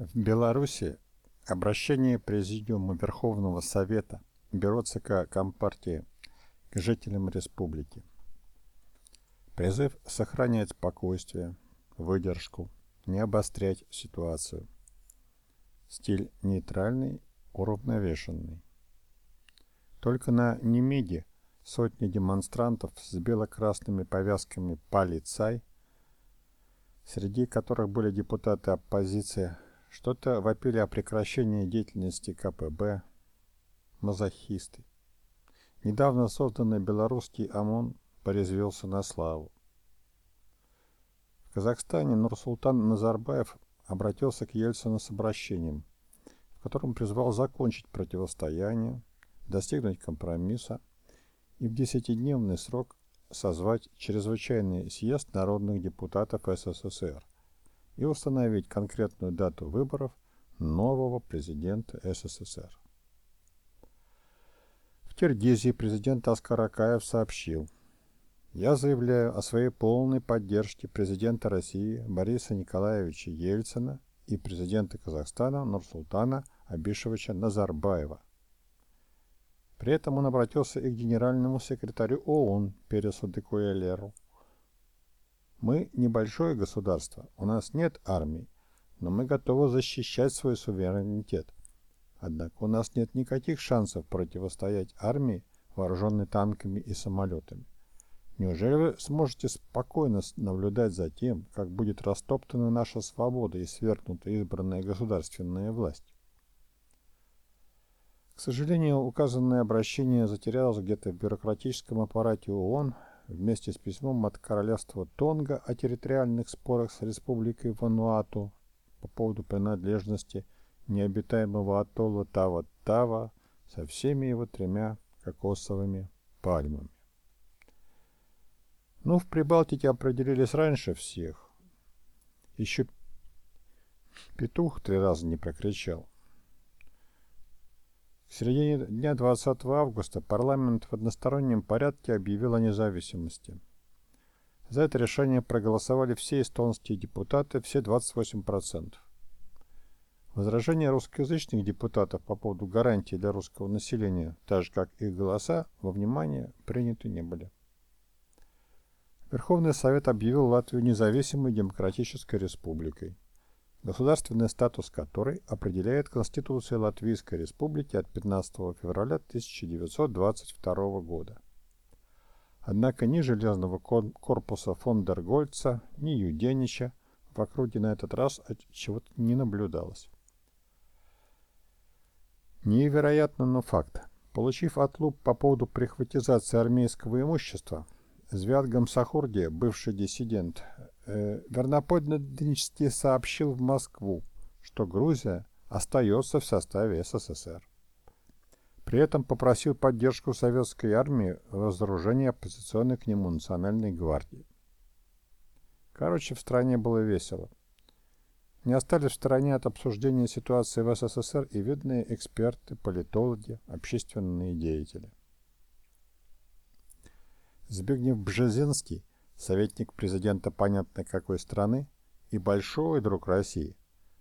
В Беларуси обращение Президиума Верховного Совета Бюро ЦК Компартии к жителям республики. Призыв сохранять спокойствие, выдержку, не обострять ситуацию. Стиль нейтральный, уравновешенный. Только на Немиге сотни демонстрантов с бело-красными повязками «Полицай», среди которых были депутаты оппозиции, что-то вопили о прекращении деятельности КПБ, мазохисты. Недавно созданный белорусский ОМОН порезвился на славу. В Казахстане Нурсултан Назарбаев обратился к Ельцину с обращением, в котором призвал закончить противостояние, достигнуть компромисса и в десятидневный срок созвать чрезвычайный съезд народных депутатов СССР и установить конкретную дату выборов нового президента СССР. В Киргизии президент Аскар Акаев сообщил, «Я заявляю о своей полной поддержке президента России Бориса Николаевича Ельцина и президента Казахстана Нурсултана Абишевича Назарбаева. При этом он обратился и к генеральному секретарю ООН Пересу Декуэлеру мы небольшое государство, у нас нет армии, но мы готовы защищать свой суверенитет. Однако у нас нет никаких шансов противостоять армии, вооруженной танками и самолетами. Неужели вы сможете спокойно наблюдать за тем, как будет растоптана наша свобода и свергнута избранная государственная власть? К сожалению, указанное обращение затерялось где-то в бюрократическом аппарате ООН вместе с письмом от королевства Тонга о территориальных спорах с республикой Вануату по поводу принадлежности необитаемого атолла Тава-Тава со всеми его тремя кокосовыми пальмами. Ну, в Прибалтике определились раньше всех. Еще петух три раза не прокричал. В середине дня 20 августа парламент в одностороннем порядке объявил о независимости. За это решение проголосовали все эстонские депутаты, все 28%. Возражения русскоязычных депутатов по поводу гарантий для русского населения, так же как их голоса, во внимание приняты не были. Верховный Совет объявил Латвию независимой демократической республикой государственный статус которой определяет Конституция Латвийской Республики от 15 февраля 1922 года. Однако ни железного корпуса фон дер Гольца, ни Юденича в округе на этот раз чего-то не наблюдалось. Невероятно, но факт. Получив отлуп по поводу прихватизации армейского имущества, Звятгам Сахурди, бывший диссидент, э, верноподданнически сообщил в Москву, что Грузия остается в составе СССР. При этом попросил поддержку советской армии в разоружении оппозиционной к нему национальной гвардии. Короче, в стране было весело. Не остались в стороне от обсуждения ситуации в СССР и видные эксперты, политологи, общественные деятели. Збигнев Бжезинский, советник президента понятно какой страны и большой друг России,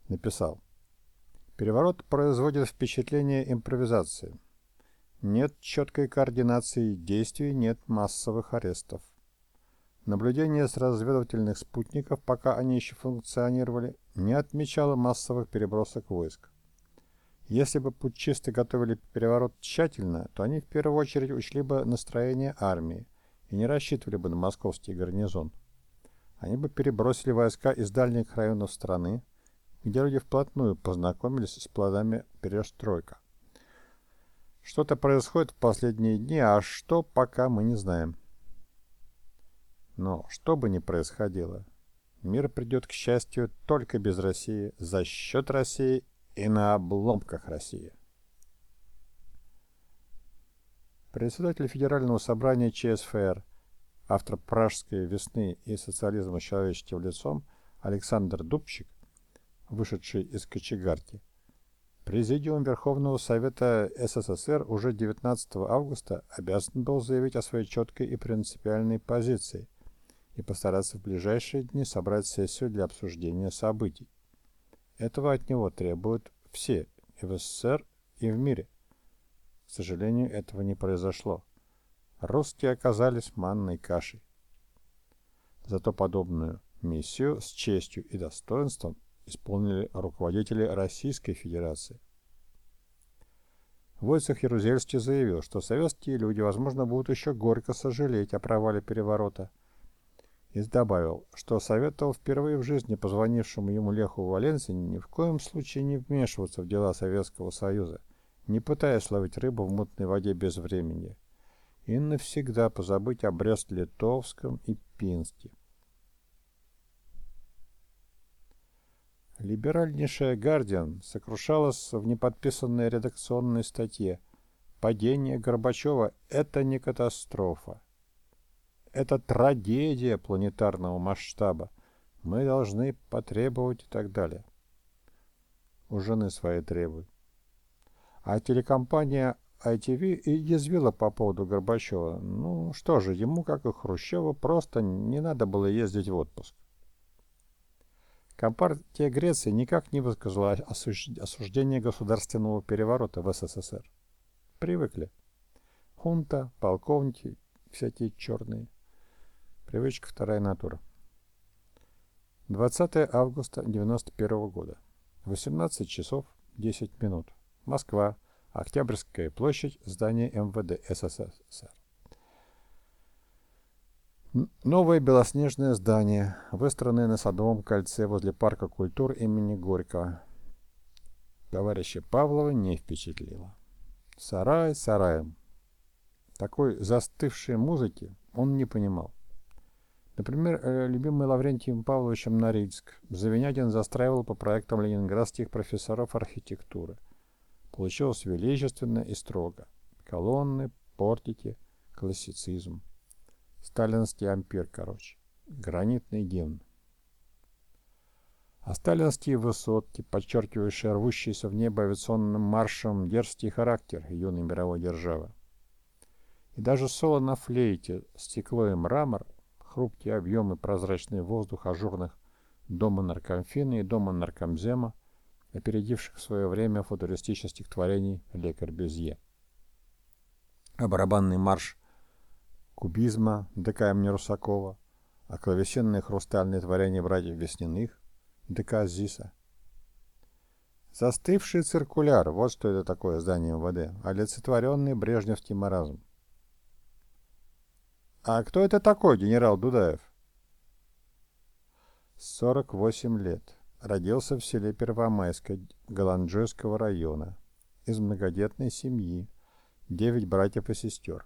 написал «Переворот производит впечатление импровизации. Нет четкой координации действий, нет массовых арестов. Наблюдение с разведывательных спутников, пока они еще функционировали, не отмечало массовых перебросок войск. Если бы путчисты готовили переворот тщательно, то они в первую очередь учли бы настроение армии, и не рассчитывали бы на московский гарнизон. Они бы перебросили войска из дальних районов страны, где люди вплотную познакомились с плодами перестройка. Что-то происходит в последние дни, а что пока мы не знаем. Но что бы ни происходило, мир придет к счастью только без России, за счет России и на обломках России. Председатель Федерального собрания ЧСФР, автор «Пражской весны» и «Социализма человеческим лицом» Александр Дубчик, вышедший из кочегарки, Президиум Верховного Совета СССР уже 19 августа обязан был заявить о своей четкой и принципиальной позиции и постараться в ближайшие дни собрать сессию для обсуждения событий. Этого от него требуют все и в СССР, и в мире. К сожалению, этого не произошло. Русские оказались манной кашей. Зато подобную миссию с честью и достоинством исполнили руководители Российской Федерации. Войцех Ярузельский заявил, что советские люди, возможно, будут еще горько сожалеть о провале переворота. И добавил, что советовал впервые в жизни позвонившему ему Леху Валенсии ни в коем случае не вмешиваться в дела Советского Союза, не пытаясь ловить рыбу в мутной воде без времени, и навсегда позабыть о Брест-Литовском и Пинске. Либеральнейшая «Гардиан» сокрушалась в неподписанной редакционной статье «Падение Горбачева – это не катастрофа. Это трагедия планетарного масштаба. Мы должны потребовать и так далее». У жены своей требуют. А телекомпания ITV и по поводу Горбачева. Ну что же, ему, как и Хрущеву, просто не надо было ездить в отпуск. Компартия Греции никак не высказала осуждение государственного переворота в СССР. Привыкли. Хунта, полковники, всякие черные. Привычка вторая натура. 20 августа 1991 года. 18 часов 10 минут. Москва. Октябрьская площадь. Здание МВД СССР. Новое белоснежное здание, выстроенное на Садовом кольце возле парка культур имени Горького. Товарища Павлова не впечатлило. Сарай сараем. Такой застывшей музыки он не понимал. Например, э, любимый Лаврентием Павловичем Норильск Завинятин застраивал по проектам ленинградских профессоров архитектуры. Получилось величественно и строго. Колонны, портики, классицизм. Сталинский ампир, короче. Гранитный гимн. А сталинские высотки, подчеркивающие рвущийся в небо авиационным маршем дерзкий характер юной мировой державы. И даже соло на флейте, стекло и мрамор, хрупкие объемы, прозрачный воздух ажурных дома наркомфина и дома наркомзема, опередивших в свое время футуристических творений Ле Корбюзье. А барабанный марш кубизма ДК имени Русакова, а клавесинные хрустальные творения братьев Весниных ДК ЗИСа. Застывший циркуляр, вот что это такое здание МВД, олицетворенный брежневский маразм. А кто это такой, генерал Дудаев? 48 лет. Родился в селе Первомайское Галанджойского района. Из многодетной семьи. Девять братьев и сестер.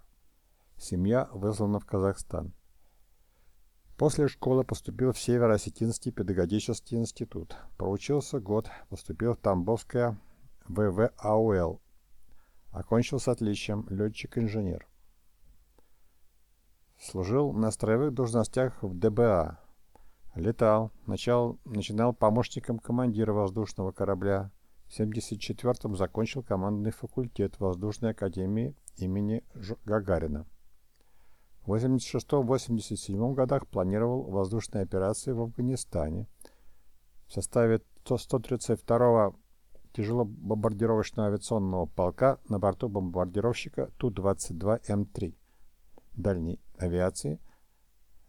Семья выслана в Казахстан. После школы поступил в Северо-Осетинский педагогический институт. Проучился год, поступил в Тамбовское ВВАУЛ. Окончил с отличием, летчик-инженер. Служил на строевых должностях в ДБА. Летал, начал, начинал помощником командира воздушного корабля. В 1974-м закончил командный факультет Воздушной академии имени Гагарина. В 86-87 годах планировал воздушные операции в Афганистане. В составе 132-го тяжелобомбардировочного авиационного полка на борту бомбардировщика Ту-22М3 дальней авиации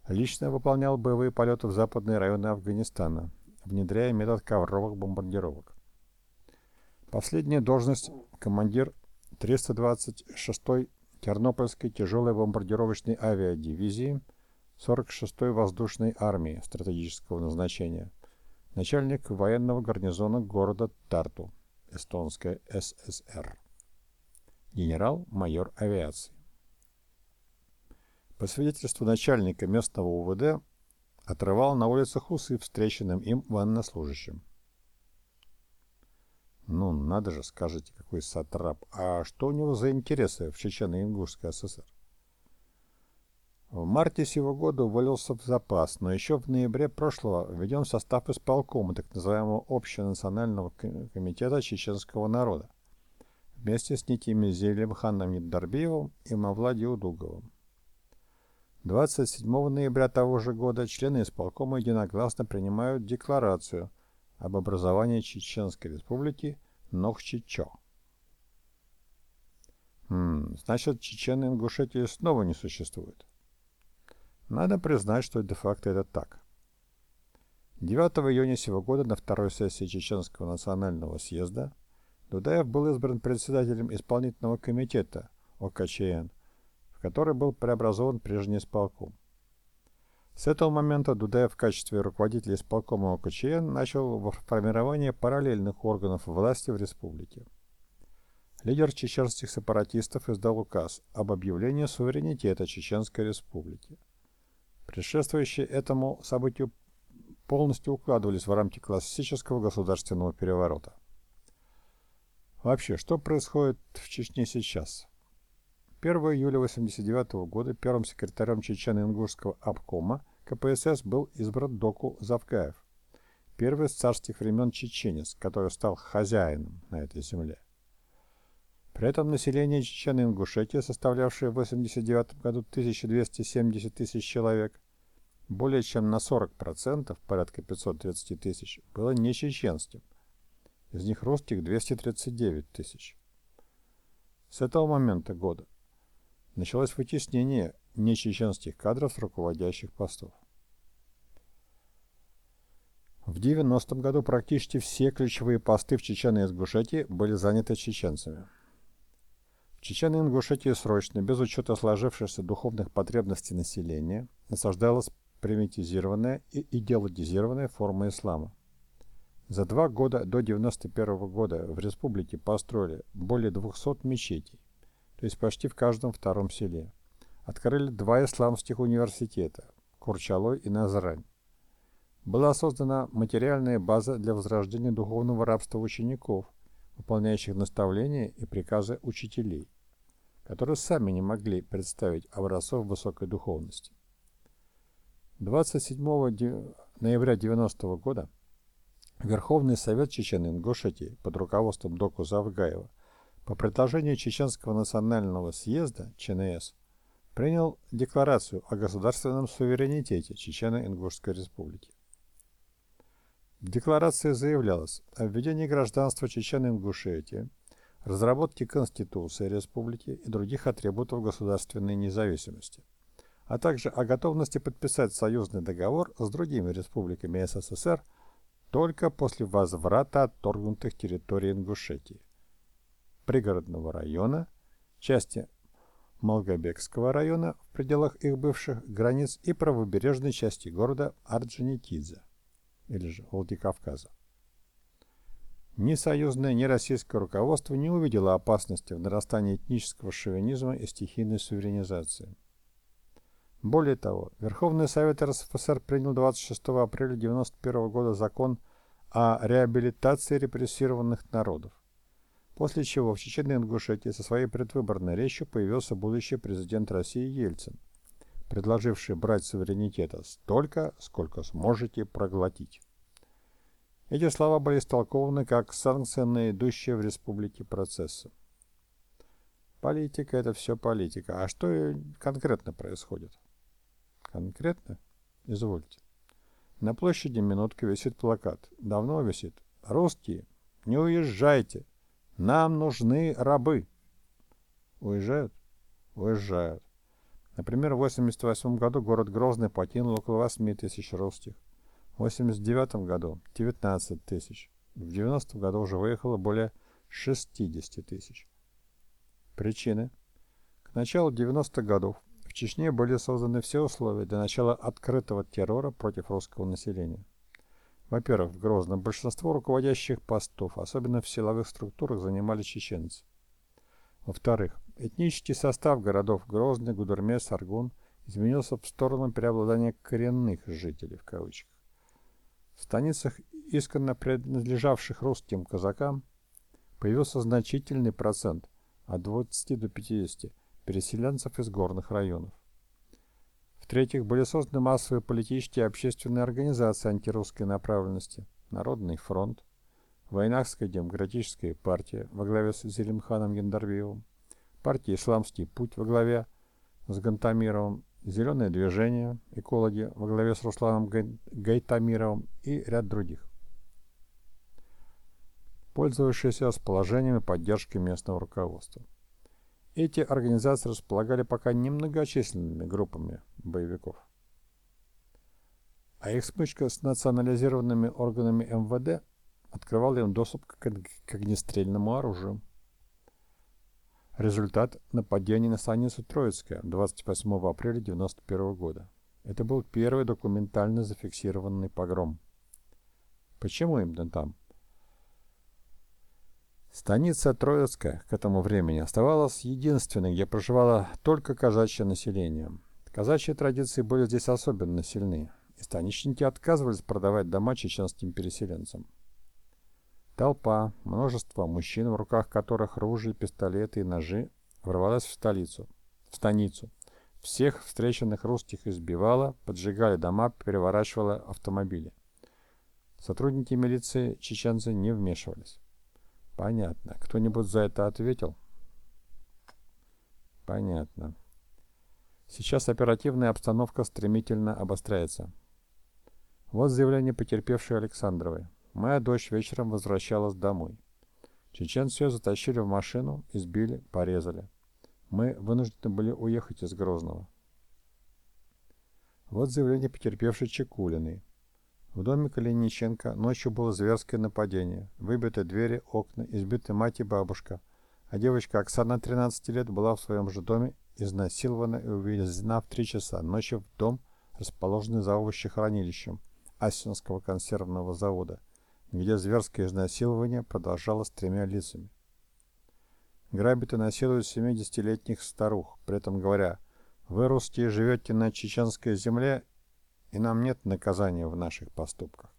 лично выполнял боевые полеты в западные районы Афганистана, внедряя метод ковровых бомбардировок. Последняя должность – командир 326-й Тернопольской тяжелой бомбардировочной авиадивизии 46-й воздушной армии стратегического назначения, начальник военного гарнизона города Тарту, Эстонская ССР, генерал-майор авиации. По свидетельству начальника местного УВД, отрывал на улицах усы встреченным им военнослужащим. Ну, надо же, скажете, какой сатрап. А что у него за интересы в Чечено-Ингушской ССР? В марте сего года уволился в запас, но еще в ноябре прошлого введен в состав исполкома так называемого Общенационального комитета чеченского народа вместе с Никими Зелимханом Недорбиевым и Мавлади Удуговым. 27 ноября того же года члены исполкома единогласно принимают декларацию – об образовании Чеченской республики Нохчичо. Хм, значит, Чечен и Ингушетии снова не существует. Надо признать, что де-факто это так. 9 июня сего года на второй сессии Чеченского национального съезда Дудаев был избран председателем исполнительного комитета ОКЧН, который был преобразован прежний исполком. С этого момента Дудаев в качестве руководителя исполкома ОКЧН начал формирование параллельных органов власти в республике. Лидер чеченских сепаратистов издал указ об объявлении суверенитета Чеченской республики. Предшествующие этому событию полностью укладывались в рамки классического государственного переворота. Вообще, что происходит в Чечне сейчас? 1 июля 1989 года первым секретарем Чечено-Ингушского обкома КПСС был избран Доку Завгаев, первый с царских времен чеченец, который стал хозяином на этой земле. При этом население Чечено-Ингушетии, составлявшее в 1989 году 1270 тысяч человек, более чем на 40%, порядка 530 тысяч, было не чеченским. Из них русских 239 тысяч. С этого момента года началось вытеснение нечеченских кадров с руководящих постов. В 90-м году практически все ключевые посты в Чечне и Ингушетии были заняты чеченцами. В Чечне и Ингушетии срочно, без учета сложившихся духовных потребностей населения, насаждалась примитизированная и идеологизированная форма ислама. За два года до 91 года в республике построили более 200 мечетей, то есть почти в каждом втором селе. Открыли два исламских университета – Курчалой и Назрань. Была создана материальная база для возрождения духовного рабства учеников, выполняющих наставления и приказы учителей, которые сами не могли представить образцов высокой духовности. 27 ноября 90 года Верховный Совет Чечен-Ингушетии под руководством Доку Завгаева по предложению Чеченского национального съезда ЧНС принял декларацию о государственном суверенитете Чечено-Ингушской республики. В декларации заявлялось о введении гражданства Чечено-Ингушетии, разработке Конституции республики и других атрибутов государственной независимости, а также о готовности подписать союзный договор с другими республиками СССР – только после возврата отторгнутых территорий Ингушетии, пригородного района, части Малгобекского района в пределах их бывших границ и правобережной части города Орджоникидзе, или же Владикавказа. Ни союзное, ни российское руководство не увидело опасности в нарастании этнического шовинизма и стихийной суверенизации. Более того, Верховный Совет РСФСР принял 26 апреля 1991 года закон о реабилитации репрессированных народов. После чего в Чеченной Ингушетии со своей предвыборной речью появился будущий президент России Ельцин, предложивший брать суверенитета столько, сколько сможете проглотить. Эти слова были истолкованы как санкция на идущие в республике процессы. Политика – это все политика. А что конкретно происходит? Конкретно? Извольте. На площади минутка висит плакат. Давно висит. Русские, не уезжайте. Нам нужны рабы. Уезжают? Уезжают. Например, в 1988 году город Грозный покинул около 8 тысяч русских. В 1989 году 19 тысяч. В 90 году уже выехало более 60 тысяч. Причины. К началу 90-х годов Чечне были созданы все условия для начала открытого террора против русского населения. Во-первых, в Грозном большинство руководящих постов, особенно в силовых структурах, занимали чеченцы. Во-вторых, этнический состав городов Грозный, Гудермес, Аргун изменился в сторону преобладания «коренных жителей» в кавычках. В станицах, исконно принадлежавших русским казакам, появился значительный процент от 20 до 50 переселенцев из горных районов. В-третьих, были созданы массовые политические и общественные организации антирусской направленности, Народный фронт, Войнахская демократическая партия во главе с Зелимханом Яндарбиевым, партия «Исламский путь» во главе с Гантамировым, Зеленое движение, экологи во главе с Русланом Гайтамировым и ряд других. пользовавшиеся расположением и поддержкой местного руководства. Эти организации располагали пока немногочисленными группами боевиков. А их смычка с национализированными органами МВД открывала им доступ к, к огнестрельному оружию. Результат нападения на станицу Троицкая 28 апреля 1991 года. Это был первый документально зафиксированный погром. Почему именно там? Станица Троицкая к этому времени оставалась единственной, где проживало только казачье население. Казачьи традиции были здесь особенно сильны, и станичники отказывались продавать дома чеченским переселенцам. Толпа, множество мужчин, в руках которых ружья, пистолеты и ножи, ворвалась в столицу, в станицу. Всех встреченных русских избивала, поджигали дома, переворачивала автомобили. Сотрудники милиции чеченцы не вмешивались. Понятно. Кто-нибудь за это ответил? Понятно. Сейчас оперативная обстановка стремительно обостряется. Вот заявление потерпевшей Александровой. Моя дочь вечером возвращалась домой. Чеченцы ее затащили в машину, избили, порезали. Мы вынуждены были уехать из Грозного. Вот заявление потерпевшей Чекулиной. В доме Калиниченко ночью было зверское нападение. Выбиты двери, окна, избиты мать и бабушка. А девочка Оксана, 13 лет, была в своем же доме изнасилована и увезена в 3 часа ночи в дом, расположенный за овощехранилищем Асинского консервного завода где зверское изнасилование продолжалось тремя лицами. Грабят и насилуют 70-летних старух, при этом говоря, «Вы, русские, живете на чеченской земле, и нам нет наказания в наших поступках».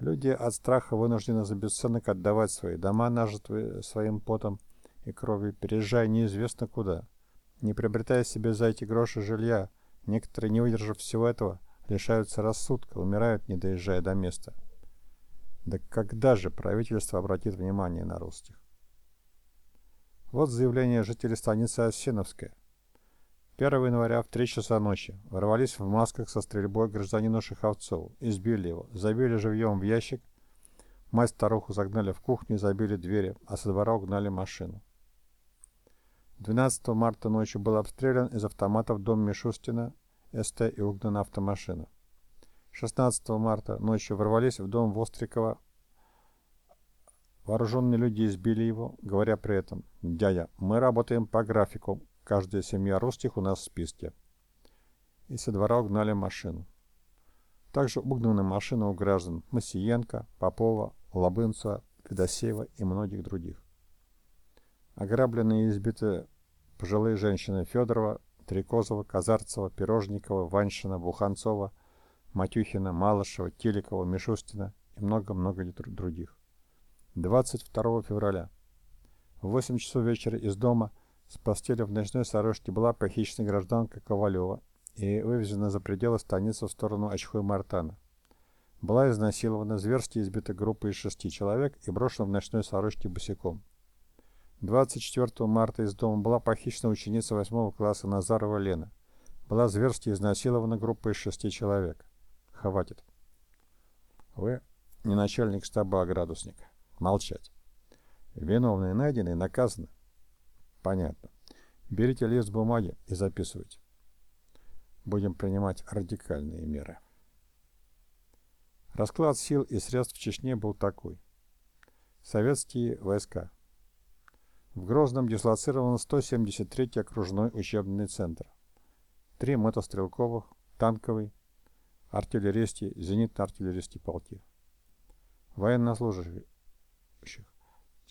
Люди от страха вынуждены за бесценок отдавать свои дома, нажитые своим потом и кровью, переезжая неизвестно куда. Не приобретая себе за эти гроши жилья, некоторые, не выдержав всего этого, лишаются рассудка, умирают, не доезжая до места. Да когда же правительство обратит внимание на русских? Вот заявление жителей станицы Осиновская. 1 января в 3 часа ночи ворвались в масках со стрельбой гражданину Шиховцову, избили его, забили живьем в ящик, мать-старуху загнали в кухню и забили двери, а со двора угнали машину. 12 марта ночью был обстрелян из автоматов дом Мишустина, СТ и угнана автомашина. 16 марта ночью ворвались в дом Вострикова. Вооруженные люди избили его, говоря при этом, «Дядя, мы работаем по графику, каждая семья русских у нас в списке». И со двора угнали машину. Также угнаны машины у граждан Масиенко, Попова, Лобынцева, Федосеева и многих других. Ограбленные и избиты пожилые женщины Федорова, Трикозова, Казарцева, Пирожникова, Ваншина, Буханцова – Матюхина, Малышева, Телекова, Мишустина и много-много других. 22 февраля. В 8 часов вечера из дома с постели в ночной сорочке была похищена гражданка Ковалева и вывезена за пределы станицы в сторону Очхой-Мартана. Была изнасилована, зверски избита группа из шести человек и брошена в ночной сорочке босиком. 24 марта из дома была похищена ученица 8 класса Назарова Лена. Была зверски изнасилована группа из шести человек. Хватит. Вы не начальник штаба, а градусник. Молчать. Виновные найдены и наказаны. Понятно. Берите лист бумаги и записывайте. Будем принимать радикальные меры. Расклад сил и средств в Чечне был такой. Советские войска. В Грозном дислоцирован 173-й окружной учебный центр. Три мотострелковых, танковый, артиллеристы, зенитно-артиллерийские полки. Военнослужащих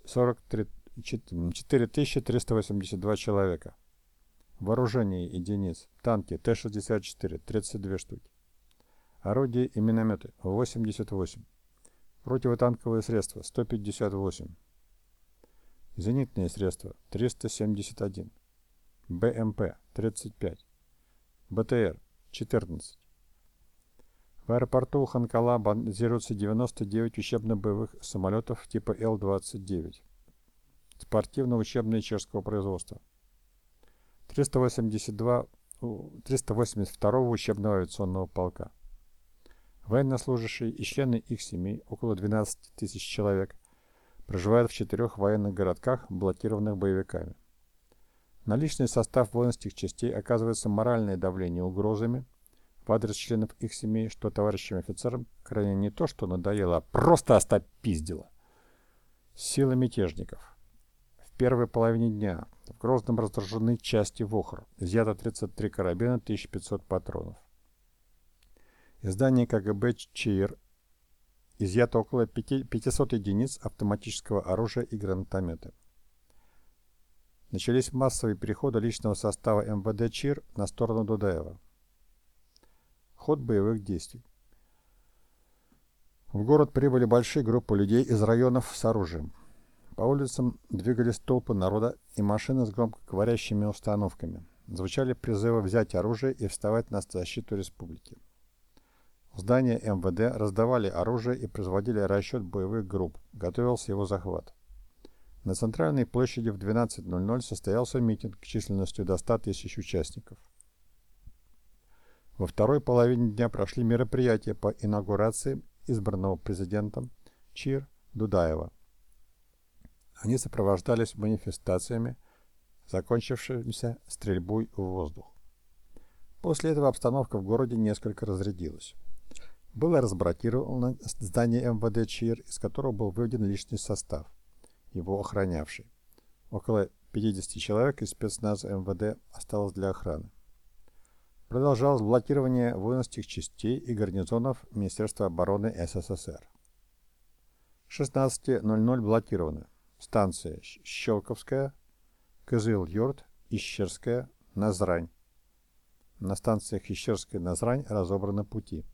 43, 4382 человека. Вооружение единиц. Танки Т-64 32 штуки. Орудия и минометы 88. Противотанковые средства 158. Зенитные средства 371. БМП 35. БТР 14. В аэропорту Ханкала базируется 99 учебно-боевых самолетов типа Л-29 спортивно-учебные чешского производства. 382, 382 учебного авиационного полка. Военнослужащие и члены их семей, около 12 тысяч человек, проживает в четырех военных городках, блокированных боевиками. На личный состав воинских частей оказывается моральное давление угрозами в адрес членов их семей, что товарищам офицерам крайне не то что надоело, а просто остопиздило. Силы мятежников. Первой половине дня в Грозном раздражены части ВОХР. Изъято 33 карабина, 1500 патронов. Издание КГБ ЧИР изъято около 500 единиц автоматического оружия и гранатомета. Начались массовые переходы личного состава МВД ЧИР на сторону Дудаева. Ход боевых действий. В город прибыли большие группы людей из районов с оружием. По улицам двигались толпы народа и машины с громко говорящими установками. Звучали призывы взять оружие и вставать на защиту республики. В здании МВД раздавали оружие и производили расчет боевых групп. Готовился его захват. На центральной площади в 12.00 состоялся митинг численностью до 100 тысяч участников. Во второй половине дня прошли мероприятия по инаугурации избранного президентом Чир Дудаева. Они сопровождались манифестациями, закончившимися стрельбой в воздух. После этого обстановка в городе несколько разрядилась. Было разбракировано здание МВД ЧИР, из которого был выведен личный состав, его охранявший. Около 50 человек из спецназа МВД осталось для охраны. Продолжалось блокирование воинских частей и гарнизонов Министерства обороны СССР. 16.00 блокированы. Станция Щелковская, Кызыл-Юрт, Ищерская, Назрань. На станциях Ищерская и Назрань разобраны пути.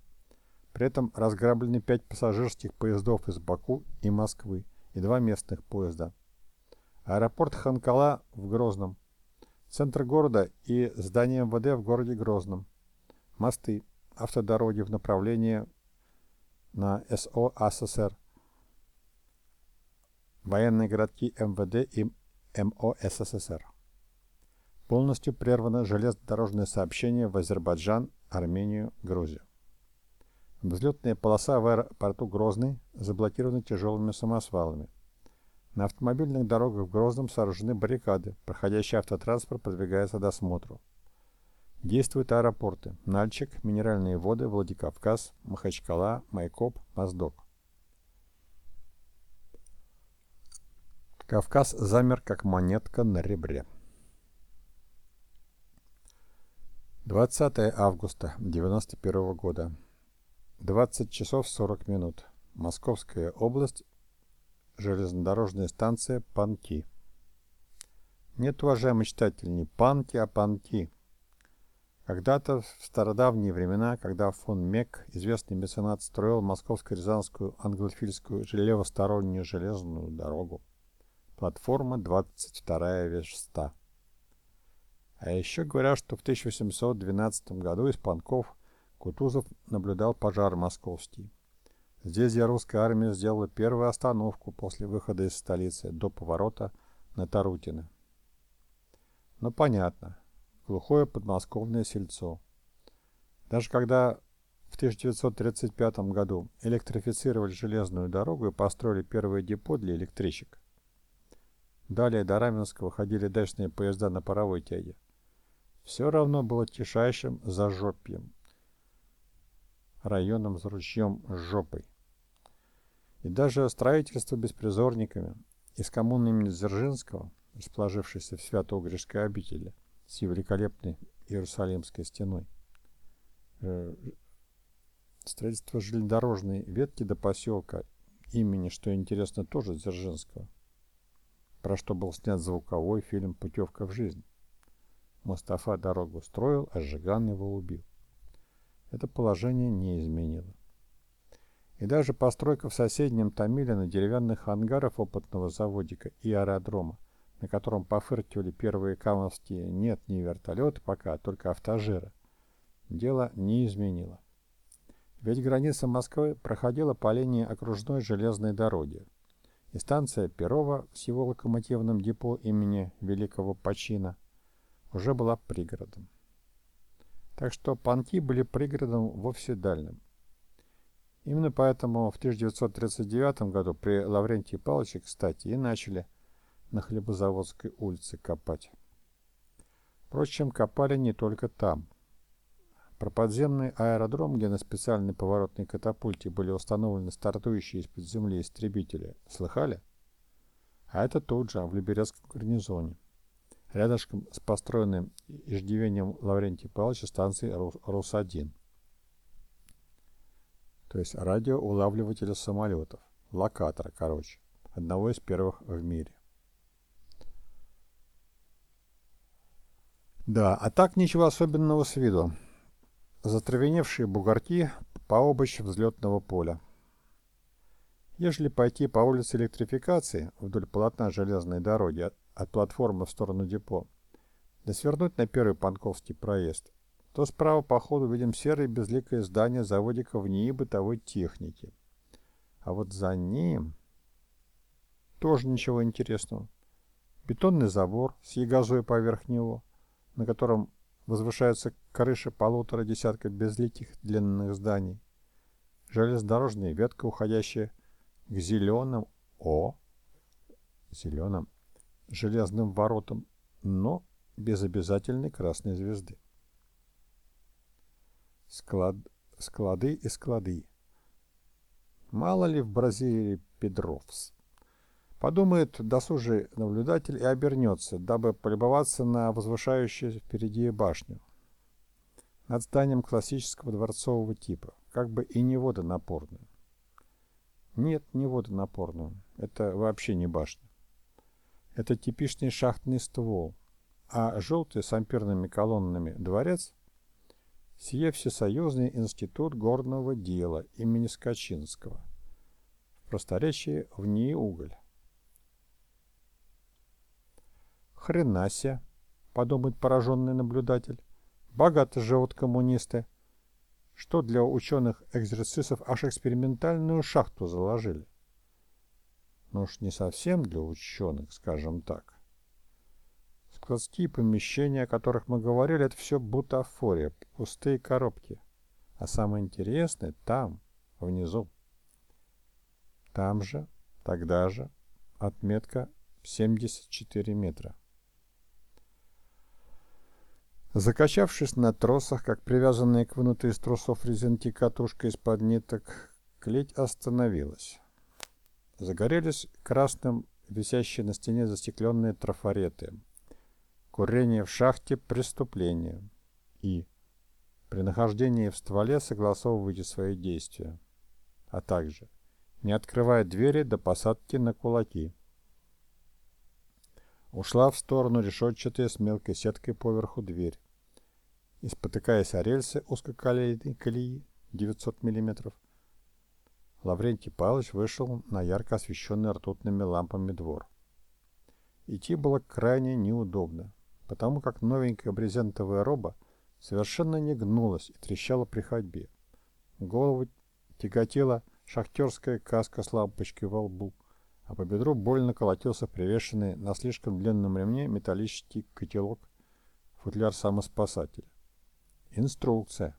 При этом разграблены пять пассажирских поездов из Баку и Москвы и два местных поезда. Аэропорт Ханкала в Грозном. Центр города и здание МВД в городе Грозном. Мосты, автодороги в направлении на СО АССР. Военные городки МВД и МО СССР. Полностью прервано железнодорожное сообщение в Азербайджан, Армению, Грузию. Взлетная полоса в аэропорту Грозный заблокирована тяжелыми самосвалами. На автомобильных дорогах в Грозном сооружены баррикады, проходящий автотранспорт продвигается до осмотру. Действуют аэропорты Нальчик, Минеральные воды, Владикавказ, Махачкала, Майкоп, Моздок. Кавказ замер, как монетка на ребре. 20 августа 1991 года. 20 часов 40 минут. Московская область. Железнодорожная станция Панки. Нет, уважаемый читатель, не Панки, а Панки. Когда-то в стародавние времена, когда фон Мек, известный меценат, строил московско-рязанскую англофильскую левостороннюю железную дорогу. Платформа 22 верста. А еще говорят, что в 1812 году из Панков – Кутузов наблюдал пожар московский. Здесь я русская армия сделала первую остановку после выхода из столицы до поворота на Тарутино. Ну понятно, глухое подмосковное сельцо. Даже когда в 1935 году электрифицировали железную дорогу и построили первое депо для электричек. Далее до Раменского ходили дачные поезда на паровой тяге. Все равно было тишайшим зажопьем районом с ручьем с жопой. И даже строительство беспризорниками из коммуны имени Дзержинского, расположившейся в Свято-Угришской обители, с великолепной Иерусалимской стеной, э, строительство железнодорожной ветки до поселка имени, что интересно, тоже Дзержинского, про что был снят звуковой фильм «Путевка в жизнь». Мустафа дорогу строил, а Жиган его убил это положение не изменило. И даже постройка в соседнем Томиле на деревянных ангаров опытного заводика и аэродрома, на котором пофыркивали первые камовские «нет, не вертолеты пока, а только автожиры», дело не изменило. Ведь граница Москвы проходила по линии окружной железной дороги, и станция Перова с его локомотивным депо имени Великого Почина уже была пригородом. Так что понти были пригородом вовсе дальним. Именно поэтому в 1939 году при Лаврентии Павловиче, кстати, и начали на Хлебозаводской улице копать. Впрочем, копали не только там. Про подземный аэродром, где на специальной поворотной катапульте были установлены стартующие из-под земли истребители, слыхали? А это тут же, в Либерецком гарнизоне. Рядышком с построенным иждивением Лаврентия Павловича станцией РУС-1. То есть радиоулавливателя самолетов. Локатора, короче. Одного из первых в мире. Да, а так ничего особенного с виду. Затравеневшие бугорки по обочь взлетного поля. Ежели пойти по улице электрификации вдоль полотна железной дороги от, от платформы в сторону депо, да свернуть на первый Панковский проезд, то справа по ходу видим серое безликое здание заводика в НИИ бытовой техники. А вот за ним тоже ничего интересного. Бетонный забор с ягозой поверх него, на котором возвышаются крыши полутора десятка безликих длинных зданий. Железнодорожная ветка, уходящая к зеленым, о, зеленым железным воротам, но без обязательной красной звезды. Склад, склады и склады. Мало ли в Бразилии Педровс. Подумает досужий наблюдатель и обернется, дабы полюбоваться на возвышающуюся впереди башню. Над зданием классического дворцового типа, как бы и не водонапорную. Нет, не водонапорную. Это вообще не башня. Это типичный шахтный ствол. А желтый с амперными колоннами дворец – сие Всесоюзный институт горного дела имени Скачинского. В просторечии в ней уголь. Хрена себе, подумает пораженный наблюдатель. Богато живут коммунисты. Что для ученых-экзерцисов аж экспериментальную шахту заложили? Ну уж не совсем для ученых, скажем так. Складские помещения, о которых мы говорили, это все бутафория, пустые коробки. А самое интересное там, внизу. Там же, тогда же, отметка 74 метра. Закачавшись на тросах, как привязанная к вынутой из трусов резинки катушка из-под ниток, клеть остановилась. Загорелись красным висящие на стене застекленные трафареты. Курение в шахте – преступление. И при нахождении в стволе согласовывайте свои действия. А также не открывая двери до посадки на кулаки. Ушла в сторону решетчатая с мелкой сеткой поверху дверь и, спотыкаясь о рельсы узкоколейной колеи 900 мм, Лаврентий Павлович вышел на ярко освещенный ртутными лампами двор. Идти было крайне неудобно, потому как новенькая брезентовая роба совершенно не гнулась и трещала при ходьбе. Голову тяготела шахтерская каска с лампочкой во лбу, а по бедру больно колотился привешенный на слишком длинном ремне металлический котелок футляр самоспасателя. Инструкция.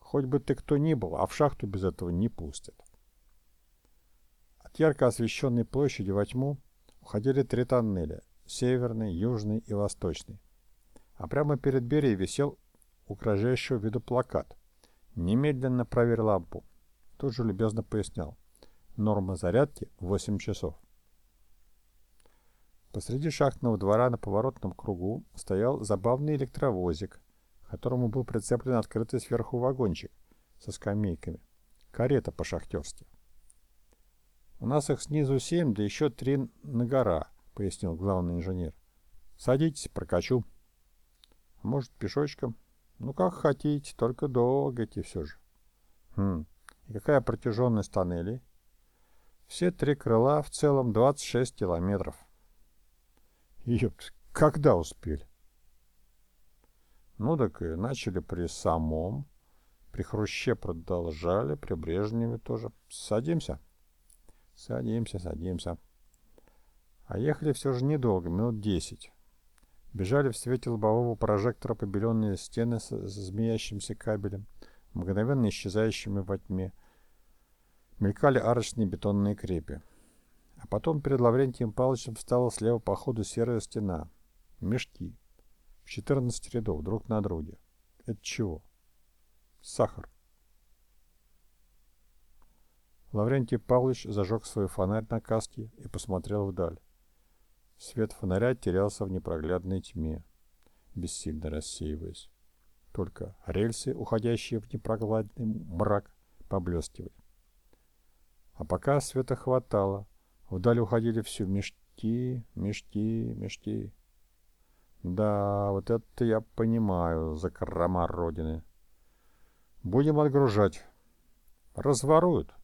Хоть бы ты кто ни был, а в шахту без этого не пустят. От ярко освещенной площади во тьму уходили три тоннеля – северный, южный и восточный. А прямо перед Берией висел угрожающего виду плакат. «Немедленно проверь лампу». Тут же любезно пояснял. Норма зарядки – 8 часов. Посреди шахтного двора на поворотном кругу стоял забавный электровозик, которому был прицеплен открытый сверху вагончик со скамейками. Карета по-шахтерски. «У нас их снизу семь, да еще три на гора», — пояснил главный инженер. «Садитесь, прокачу». «Может, пешочком?» «Ну, как хотите, только долго идти все же». «Хм, и какая протяженность тоннелей?» «Все три крыла в целом 26 километров». Ёпт, когда успели? Ну так и начали при самом. При Хруще продолжали, при Брежневе тоже. Садимся? Садимся, садимся. А ехали все же недолго, минут десять. Бежали в свете лобового прожектора побеленные стены с змеящимся кабелем. мгновенно исчезающими во тьме, мелькали арочные бетонные крепи. А потом перед Лаврентием Павловичем встала слева по ходу серая стена. Мешки. В 14 рядов, друг на друге. Это чего? Сахар. Лаврентий Павлович зажег свой фонарь на каске и посмотрел вдаль. Свет фонаря терялся в непроглядной тьме, бессильно рассеиваясь. Только рельсы, уходящие в непроглядный мрак, поблескивали. А пока света хватало, вдаль уходили все мешки, мешки, мешки. Да, вот это я понимаю, закрома Родины. Будем отгружать. Разворуют.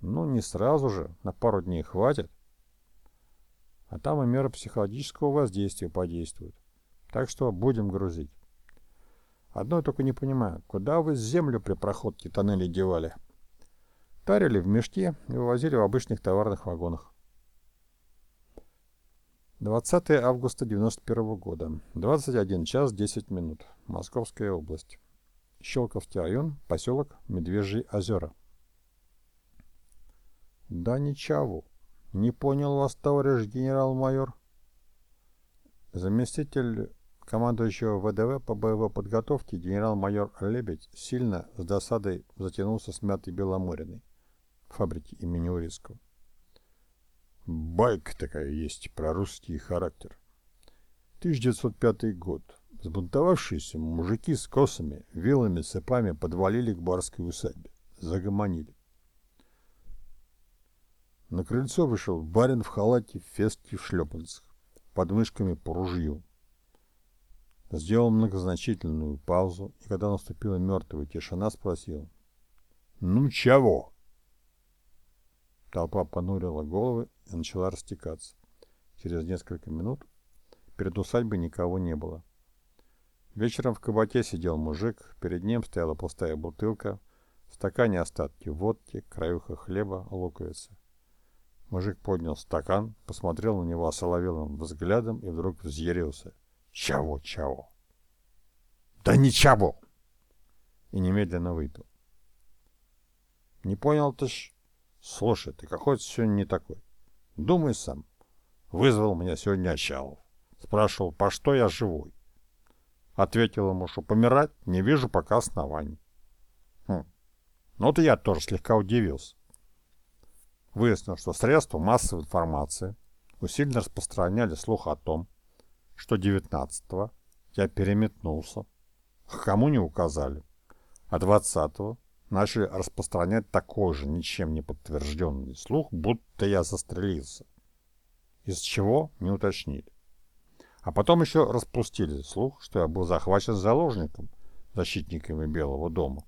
Ну, не сразу же, на пару дней хватит. А там и меры психологического воздействия подействуют. Так что будем грузить. Одно я только не понимаю, куда вы землю при проходке тоннелей девали? Тарили в мешке и вывозили в обычных товарных вагонах. 20 августа 91 года. 21 час 10 минут. Московская область. Щелковский район, поселок Медвежьи озера. Да ничего. Не понял вас, товарищ генерал-майор. Заместитель командующего ВДВ по боевой подготовке генерал-майор Лебедь сильно с досадой затянулся с мятой Беломориной фабрики имени Урицкого. Байка такая есть про русский характер. 1905 год. Сбунтовавшиеся мужики с косами, вилами, цепами подвалили к барской усадьбе. Загомонили. На крыльцо вышел барин в халате, в феске, в шлепанцах, под мышками по ружью. Сделал многозначительную паузу, и когда наступила мертвая тишина, спросил. «Ну чего?» Толпа понурила головы и начала растекаться. Через несколько минут перед усадьбой никого не было. Вечером в кабаке сидел мужик, перед ним стояла пустая бутылка, в стакане остатки водки, краюха хлеба, луковицы. Мужик поднял стакан, посмотрел на него осоловелым взглядом и вдруг взъярился. «Чего, чего?» «Да ничего!» И немедленно выпил. «Не понял ты ж?» «Слушай, ты какой-то сегодня не такой. Думай сам. Вызвал меня сегодня Очалов. Спрашивал, по что я живой. Ответил ему, что помирать не вижу пока оснований. Хм. Ну, то я тоже слегка удивился. Выяснил, что средства массовой информации усиленно распространяли слух о том, что 19-го я переметнулся, к кому не указали, а 20-го начали распространять такой же ничем не подтвержденный слух, будто я застрелился. Из чего не уточнили. А потом еще распустили слух, что я был захвачен заложником защитниками Белого дома,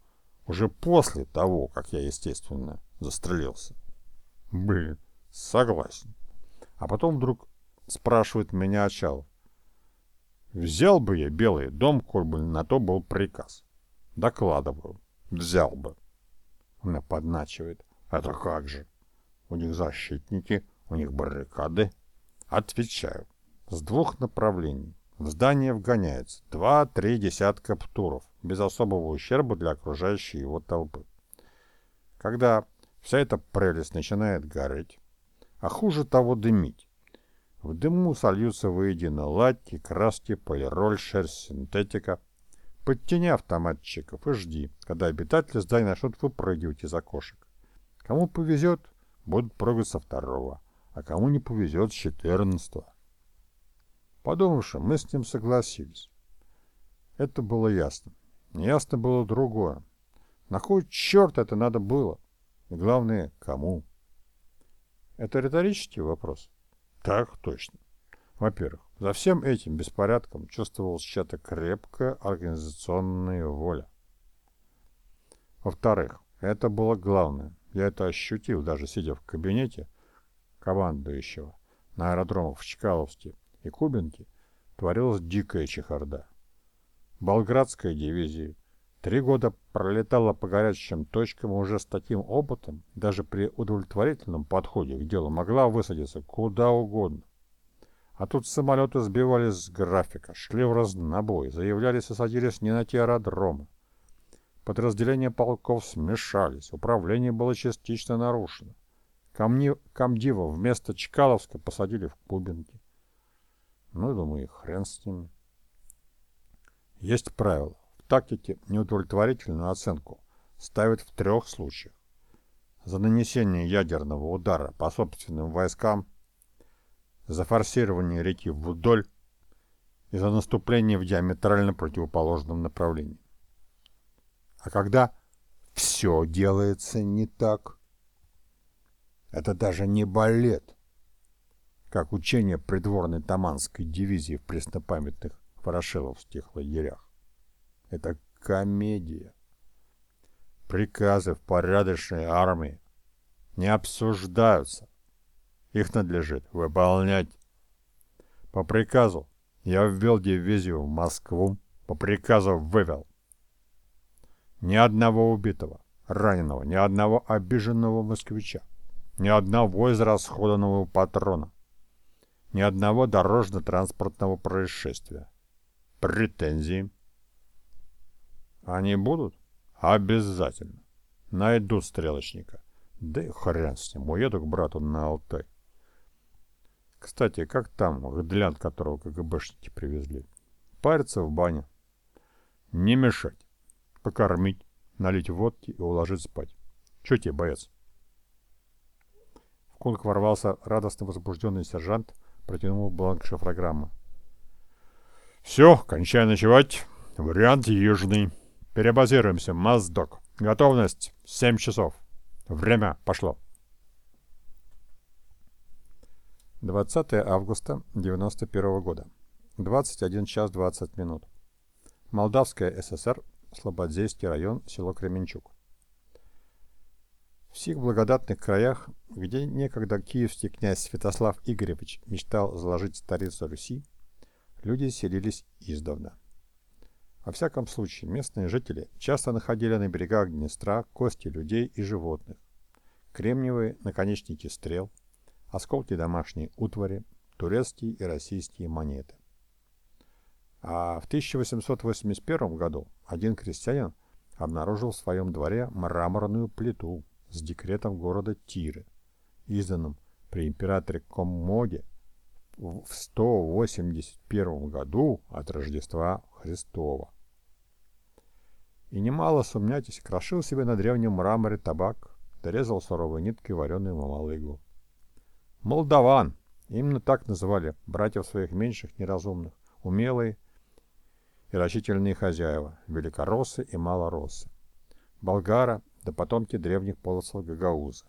уже после того, как я, естественно, застрелился. Блин, согласен. А потом вдруг спрашивает меня Очалов. Взял бы я Белый дом, коль бы на то был приказ. Докладываю. Взял бы. Она подначивает. Это как же? У них защитники, у них баррикады. Отвечаю. С двух направлений. В здание вгоняется два-три десятка птуров, без особого ущерба для окружающей его толпы. Когда вся эта прелесть начинает гореть, а хуже того дымить, в дыму сольются воедино латки, краски, полироль, шерсть, синтетика — Подтяни автоматчиков и жди, когда обитатели здания начнут выпрыгивать из окошек. Кому повезет, будут прыгать со второго, а кому не повезет с четырнадцатого. Подумавши, мы с ним согласились. Это было ясно. Неясно было другое. На кой черт это надо было? И главное, кому? Это риторический вопрос? Так, точно. Во-первых, за всем этим беспорядком чувствовалась чья-то крепкая организационная воля. Во-вторых, это было главное. Я это ощутил, даже сидя в кабинете командующего на аэродромах в Чкаловске и Кубинке, творилась дикая чехарда. Болградская дивизия три года пролетала по горячим точкам уже с таким опытом, даже при удовлетворительном подходе к делу могла высадиться куда угодно. А тут самолеты сбивались с графика, шли в разнобой, заявлялись и садились не на те аэродромы. Подразделения полков смешались, управление было частично нарушено. Камни, Камдива вместо Чкаловска посадили в Кубинки. Ну, думаю, хрен с ними. Есть правило. В тактике неудовлетворительную оценку ставят в трех случаях. За нанесение ядерного удара по собственным войскам, за форсирование реки вдоль и за наступление в диаметрально противоположном направлении. А когда все делается не так, это даже не балет, как учение придворной таманской дивизии в преснопамятных ворошиловских лагерях. Это комедия. Приказы в порядочной армии не обсуждаются. Их надлежит выполнять. По приказу я ввел дивизию в Москву, по приказу вывел. Ни одного убитого, раненого, ни одного обиженного москвича, ни одного израсходанного патрона, ни одного дорожно-транспортного происшествия. Претензии? Они будут? Обязательно. Найду стрелочника. Да и хрен с ним, уеду к брату на Алтай. Кстати, как там, Гдлян, которого КГБшники привезли? Париться в бане. Не мешать. Покормить, налить водки и уложить спать. Че тебе, боец? В кунг ворвался радостно возбужденный сержант, протянул бланк шифрограммы. «Все, кончай ночевать. Вариант южный. Перебазируемся. Моздок. Готовность. Семь часов. Время пошло». 20 августа 91 года. 21 час 20 минут. Молдавская ССР, Слободзейский район, село Кременчук. В сих благодатных краях, где некогда киевский князь Святослав Игоревич мечтал заложить столицу Руси, люди селились издавна. Во всяком случае, местные жители часто находили на берегах Днестра кости людей и животных, кремниевые наконечники стрел – осколки домашней утвари, турецкие и российские монеты. А в 1881 году один крестьянин обнаружил в своем дворе мраморную плиту с декретом города Тиры, изданным при императоре Коммоде в 181 году от Рождества Христова. И немало сумнятись, крошил себе на древнем мраморе табак, дорезал суровой ниткой вареную мамалыгу. Молдаван. Именно так называли братьев своих меньших неразумных, умелые и рачительные хозяева, великороссы и малороссы. Болгара да потомки древних полоцев Гагауза.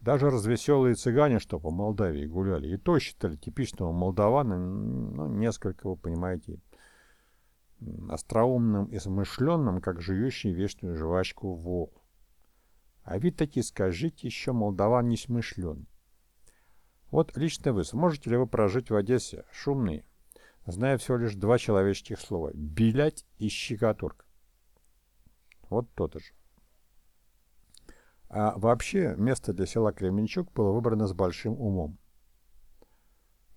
Даже развеселые цыгане, что по Молдавии гуляли, и то считали типичного молдавана, ну, несколько, вы понимаете, остроумным и смышленным, как жующий вечную жвачку вол. А вы таки скажите еще, молдаван несмышлен. Вот лично вы, сможете ли вы прожить в Одессе, шумные, зная всего лишь два человеческих слова – «билять» и «щекотурка». Вот то-то же. А вообще, место для села Кременчук было выбрано с большим умом.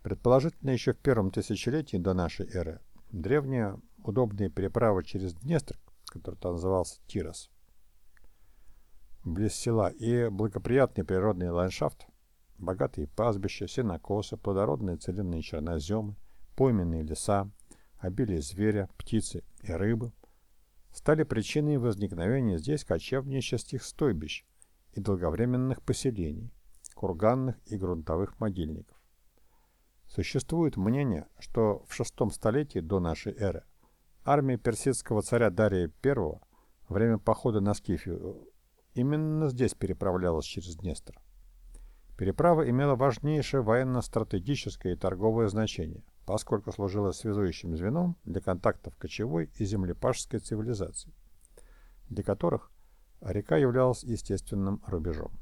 Предположительно, еще в первом тысячелетии до нашей эры древняя удобная переправа через Днестр, который там назывался Тирос, близ села и благоприятный природный ландшафт, богатые пастбища, сенокосы, плодородные целинные черноземы, пойменные леса, обилие зверя, птицы и рыбы стали причиной возникновения здесь кочевнических стойбищ и долговременных поселений, курганных и грунтовых могильников. Существует мнение, что в шестом столетии до нашей эры армия персидского царя Дария I во время похода на Скифию Именно здесь переправлялась через Днестр. Переправа имела важнейшее военно-стратегическое и торговое значение, поскольку служила связующим звеном для контактов кочевой и землепашской цивилизаций, для которых река являлась естественным рубежом.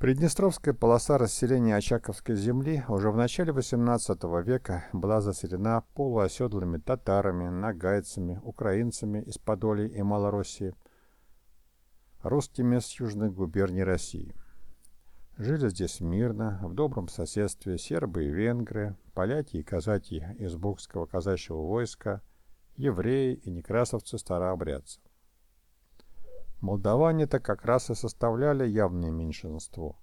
Приднестровская полоса расселения Очаковской земли уже в начале XVIII века была заселена полуоседлыми татарами, нагайцами, украинцами из Подолии и Малороссии – русскими с южных губерний России. Жили здесь мирно, в добром соседстве сербы и венгры, поляки и казаки из бухского казачьего войска, евреи и некрасовцы-старообрядцы. Молдаване-то как раз и составляли явное меньшинство.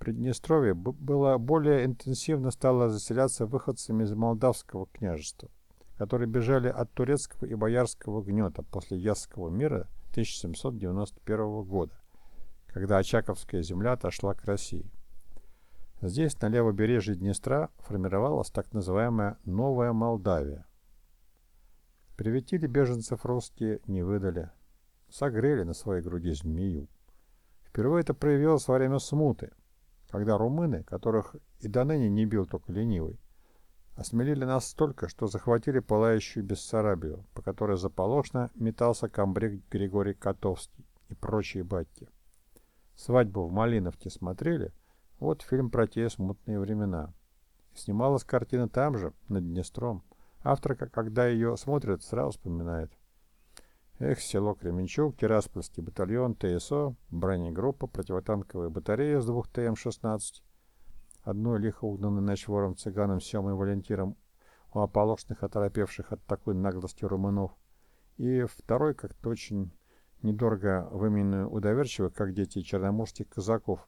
Приднестровье было более интенсивно стало заселяться выходцами из Молдавского княжества, которые бежали от турецкого и боярского гнета после Ясского мира 1791 года, когда Очаковская земля отошла к России. Здесь, на левобережье Днестра, формировалась так называемая Новая Молдавия. Приветили беженцев русские, не выдали. Согрели на своей груди змею. Впервые это проявилось во время смуты, когда румыны, которых и до ныне не бил только ленивый, осмелили настолько, что захватили пылающую Бессарабию, по которой заполошно метался комбриг Григорий Котовский и прочие батьки. Свадьбу в Малиновке смотрели – вот фильм про те смутные времена. Снималась картина там же, над Днестром. Автор, когда ее смотрит, сразу вспоминает. Эх, село Кременчук, Тираспольский батальон, ТСО, бронегруппа, противотанковая батарея с двух ТМ-16, одной лихо угнанной ночвором цыганом Семой Валентиром у ополошных оторопевших от такой наглости румынов, и второй как-то очень недорого вымененную у доверчивых, как дети черноморских казаков,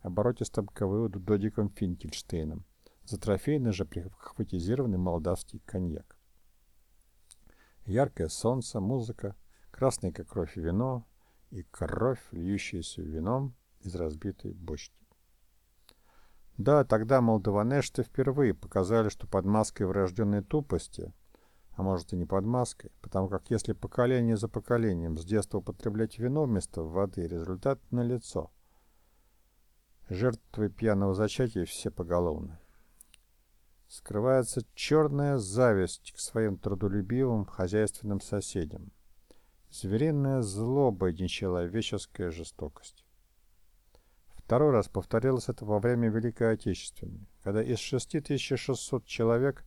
оборотистым КВУ Додиком Финкельштейном, за трофейный же прихватизированный молдавский коньяк. Яркое солнце, музыка, красное как кровь вино и кровь, льющаяся вином из разбитой бочки. Да, тогда молдаванешты впервые показали, что под маской врожденной тупости, а может и не под маской, потому как если поколение за поколением с детства употреблять вино вместо воды, результат налицо – Жертвы пьяного зачатия все поголовно. Скрывается черная зависть к своим трудолюбивым хозяйственным соседям. Звериная злоба и нечеловеческая жестокость. Второй раз повторилось это во время Великой Отечественной, когда из 6600 человек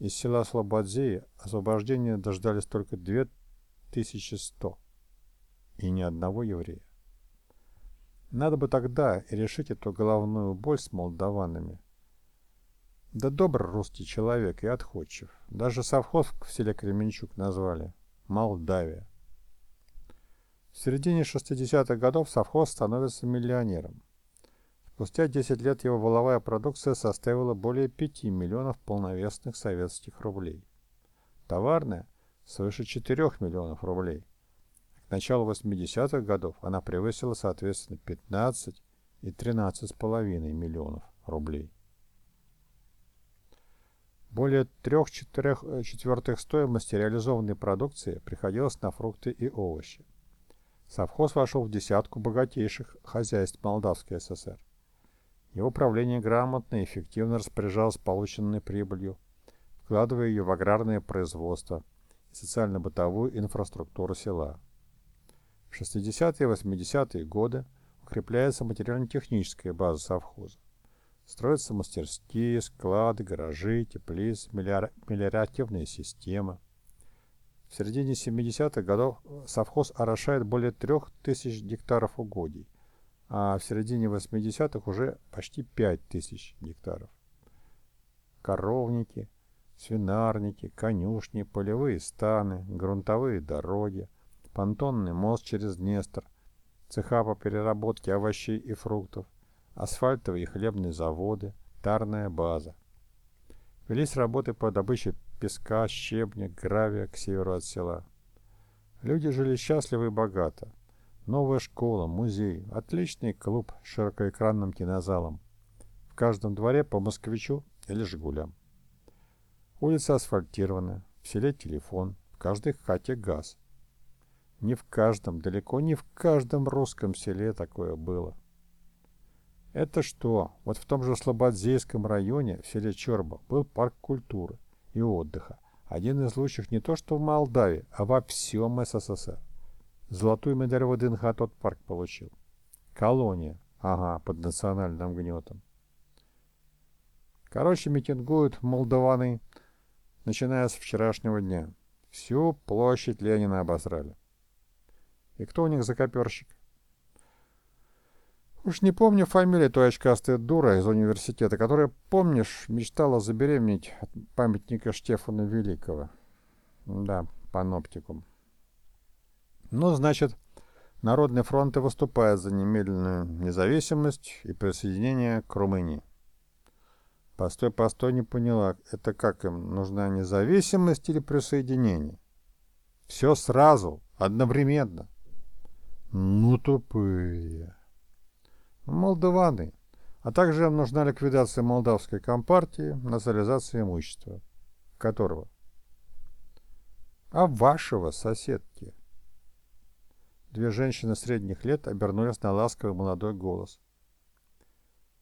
из села Слободзеи освобождения дождались только 2100 и ни одного еврея. Надо бы тогда решить эту головную боль с молдаванами. Да добр русский человек и отходчив. Даже совхоз в селе Кременчук назвали Молдавия. В середине 60-х годов совхоз становится миллионером. Спустя 10 лет его воловая продукция составила более 5 миллионов полновесных советских рублей. Товарная – свыше 4 миллионов рублей. К началу 80-х годов она превысила, соответственно, 15 и 13,5 миллионов рублей. Более трех четырех четвертых стоимости реализованной продукции приходилось на фрукты и овощи. Совхоз вошел в десятку богатейших хозяйств Молдавской ССР. Его правление грамотно и эффективно распоряжалось полученной прибылью, вкладывая ее в аграрное производство и социально-бытовую инфраструктуру села. В 60-е и 80-е годы укрепляется материально-техническая база совхоза. Строятся мастерские, склады, гаражи, теплицы, мелиоративные системы. В середине 70-х годов совхоз орошает более 3000 гектаров угодий, а в середине 80-х уже почти 5000 гектаров. Коровники, свинарники, конюшни, полевые станы, грунтовые дороги – понтонный мост через Днестр, цеха по переработке овощей и фруктов, асфальтовые и хлебные заводы, тарная база. Велись работы по добыче песка, щебня, гравия к северу от села. Люди жили счастливо и богато. Новая школа, музей, отличный клуб с широкоэкранным кинозалом. В каждом дворе по москвичу или «Жигулям». Улица асфальтирована, в селе телефон, в каждой хате газ – не в каждом, далеко не в каждом русском селе такое было. Это что? Вот в том же Слободзейском районе, в селе Чорба, был парк культуры и отдыха. Один из лучших не то что в Молдавии, а во всем СССР. Золотую медаль ВДНХ тот парк получил. Колония. Ага, под национальным гнетом. Короче, митингуют молдаваны, начиная с вчерашнего дня. Всю площадь Ленина обосрали. И кто у них закоперщик? Уж не помню фамилию той очкастой дура из университета, которая, помнишь, мечтала забеременеть от памятника Штефана Великого. Да, паноптикум. Ну, значит, Народный фронт и выступает за немедленную независимость и присоединение к Румынии. Постой, постой, не поняла. Это как им? Нужна независимость или присоединение? Все сразу, одновременно. Ну, тупые. Молдаваны. А также им нужна ликвидация молдавской компартии, национализация имущества. Которого? А вашего соседки. Две женщины средних лет обернулись на ласковый молодой голос.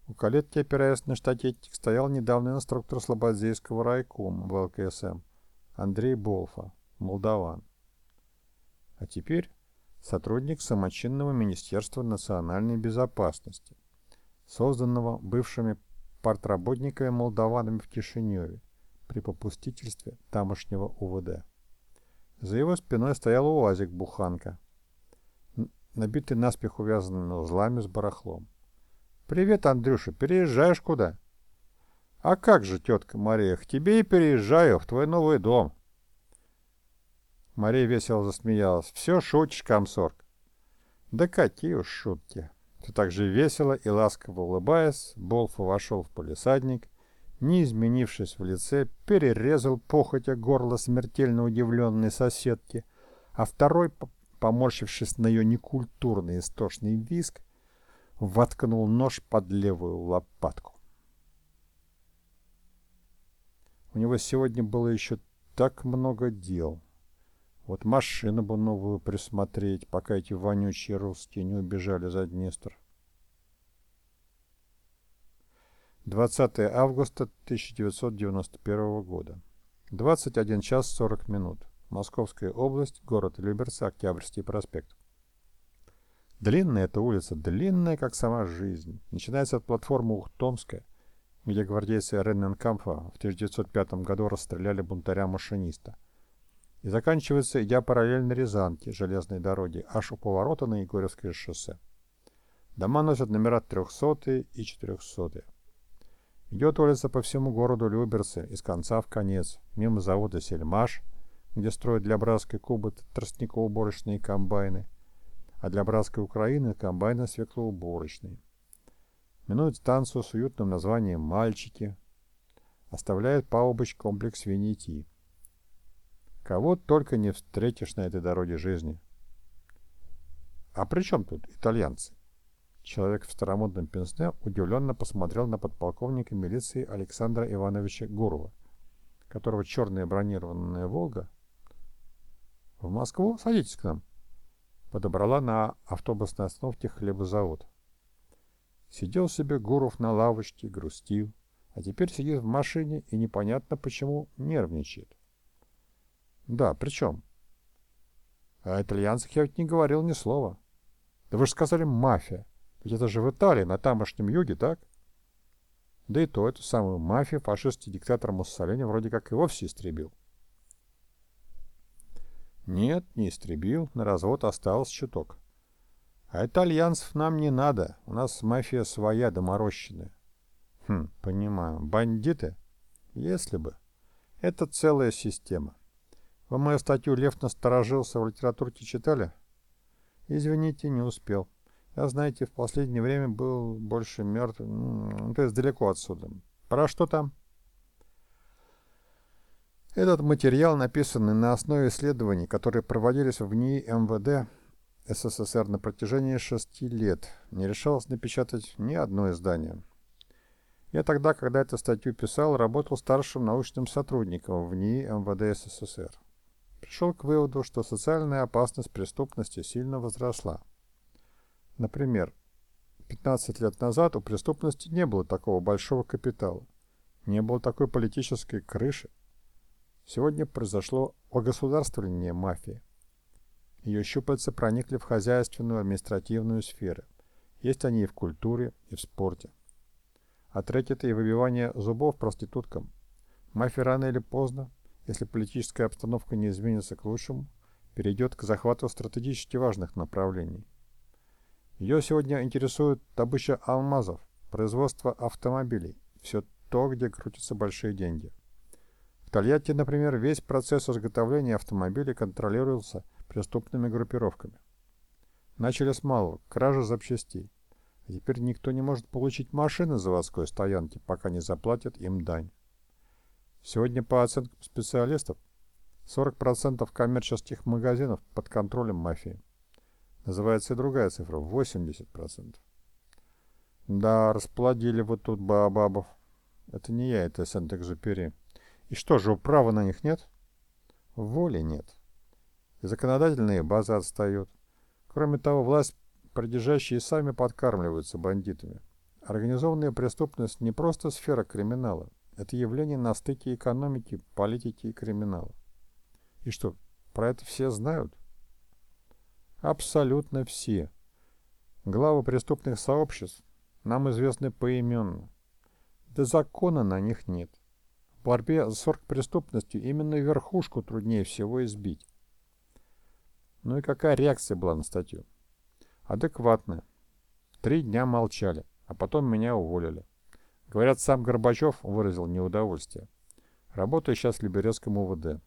У калетки, опираясь на штатетик, стоял недавний инструктор Слободзейского райкома в ЛКСМ Андрей Болфа, молдаван. А теперь сотрудник самочинного Министерства национальной безопасности, созданного бывшими партработниками молдаванами в Кишиневе при попустительстве тамошнего УВД. За его спиной стоял УАЗик-буханка, набитый наспех увязанными узлами с барахлом. «Привет, Андрюша, переезжаешь куда?» «А как же, тетка Мария, к тебе и переезжаю, в твой новый дом». Мария весело засмеялась. «Все шутишь, комсорг». «Да какие уж шутки!» Все так же весело и ласково улыбаясь, Болфа вошел в полисадник, не изменившись в лице, перерезал похотя горло смертельно удивленной соседки, а второй, поморщившись на ее некультурный истошный виск, воткнул нож под левую лопатку. У него сегодня было еще так много дел. Вот машину бы новую присмотреть, пока эти вонючие русские не убежали за Днестр. 20 августа 1991 года. 21 час 40 минут. Московская область, город Люберцы, Октябрьский проспект. Длинная эта улица, длинная, как сама жизнь. Начинается от платформы Ухтомская, где гвардейцы Ренненкампфа в 1905 году расстреляли бунтаря-машиниста. И заканчивается, идя параллельно Рязанке, железной дороге, аж у поворота на Егорьевское шоссе. Дома носят номера 300 и 400. Идет улица по всему городу Люберцы, из конца в конец, мимо завода «Сельмаш», где строят для братской Кубы тростникоуборочные комбайны, а для братской Украины комбайны свеклоуборочные. Минуют станцию с уютным названием «Мальчики», оставляют палубоч комплекс Венети. Кого только не встретишь на этой дороге жизни. А при чем тут итальянцы? Человек в старомодном пенсне удивленно посмотрел на подполковника милиции Александра Ивановича Гурова, которого черная бронированная «Волга» В Москву? Садитесь к нам. Подобрала на автобусной остановке хлебозавод. Сидел себе Гуров на лавочке, грустил, а теперь сидит в машине и непонятно почему нервничает. Да, при чем? О итальянцах я ведь не говорил ни слова. Да вы же сказали «мафия». Ведь это же в Италии, на тамошнем юге, так? Да и то, эту самую мафию фашистский диктатор Муссолини вроде как и вовсе истребил. Нет, не истребил, на развод осталось чуток. А итальянцев нам не надо, у нас мафия своя доморощенная. Хм, понимаю. Бандиты? Если бы. Это целая система. Вы мою статью «Лев насторожился» в литературке читали? Извините, не успел. Я, знаете, в последнее время был больше мертв, ну, то есть далеко отсюда. Про что там? Этот материал, написанный на основе исследований, которые проводились в НИИ МВД СССР на протяжении шести лет, не решалось напечатать ни одно издание. Я тогда, когда эту статью писал, работал старшим научным сотрудником в НИИ МВД СССР. Пришел к выводу, что социальная опасность преступности сильно возросла. Например, 15 лет назад у преступности не было такого большого капитала, не было такой политической крыши, Сегодня произошло огосударствление мафии. Ее щупальца проникли в хозяйственную административную сферы. Есть они и в культуре, и в спорте. А третье-то и выбивание зубов проституткам. Мафия рано или поздно, если политическая обстановка не изменится к лучшему, перейдет к захвату стратегически важных направлений. Ее сегодня интересует добыча алмазов, производство автомобилей, все то, где крутятся большие деньги. В Тольятти, например, весь процесс изготовления автомобилей контролировался преступными группировками. Начали с малого – кражи запчастей. А теперь никто не может получить машины заводской стоянки, пока не заплатят им дань. Сегодня, по оценкам специалистов, 40% коммерческих магазинов под контролем мафии. Называется и другая цифра – 80%. Да, расплодили вот тут баобабов. Это не я, это Сент-Экзюпери. И что же, права на них нет? Воли нет. И законодательные базы отстают. Кроме того, власть придержащие сами подкармливаются бандитами. Организованная преступность не просто сфера криминала. Это явление на стыке экономики, политики и криминала. И что, про это все знают? Абсолютно все. Главы преступных сообществ нам известны поименно. Да закона на них нет. Борьбе с оргпреступностью именно верхушку труднее всего избить. Ну и какая реакция была на статью? Адекватная. Три дня молчали, а потом меня уволили. Говорят, сам Горбачев выразил неудовольствие. Работаю сейчас в Либерецком УВД.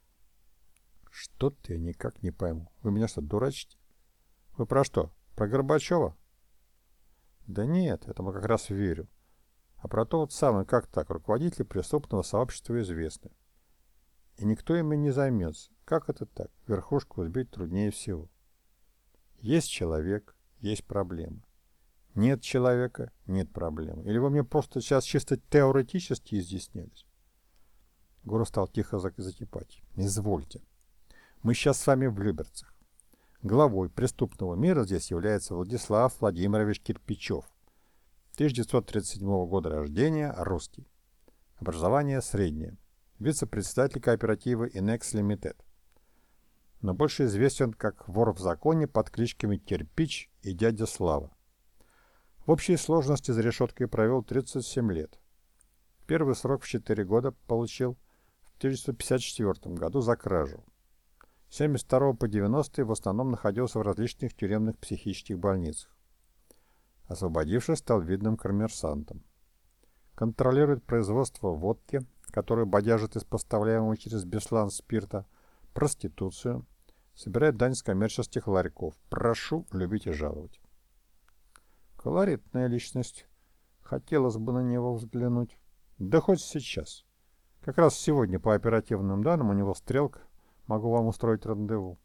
Что-то я никак не пойму. Вы меня что, дурачите? Вы про что? Про Горбачева? Да нет, этому как раз верю. А про то вот самое, как так, руководители преступного сообщества известны. И никто ими не займется. Как это так? Верхушку сбить труднее всего. Есть человек, есть проблема. Нет человека, нет проблемы. Или вы мне просто сейчас чисто теоретически изъяснялись? Гуру стал тихо закипать. Извольте. Мы сейчас с вами в Люберцах. Главой преступного мира здесь является Владислав Владимирович Кирпичев. 1937 года рождения, русский. Образование среднее. Вице-председатель кооператива Inex Limited но больше известен как вор в законе под кличками Кирпич и дядя Слава. В общей сложности за решеткой провел 37 лет. Первый срок в 4 года получил в 1954 году за кражу. С 72 по 90 в основном находился в различных тюремных психических больницах. Освободившись, стал видным коммерсантом. Контролирует производство водки, которую бодяжит из поставляемого через Беслан спирта – проституцию, собирает дань с коммерческих ларьков. Прошу любить и жаловать. Колоритная личность. Хотелось бы на него взглянуть. Да хоть сейчас. Как раз сегодня по оперативным данным у него стрелка. Могу вам устроить рандеву.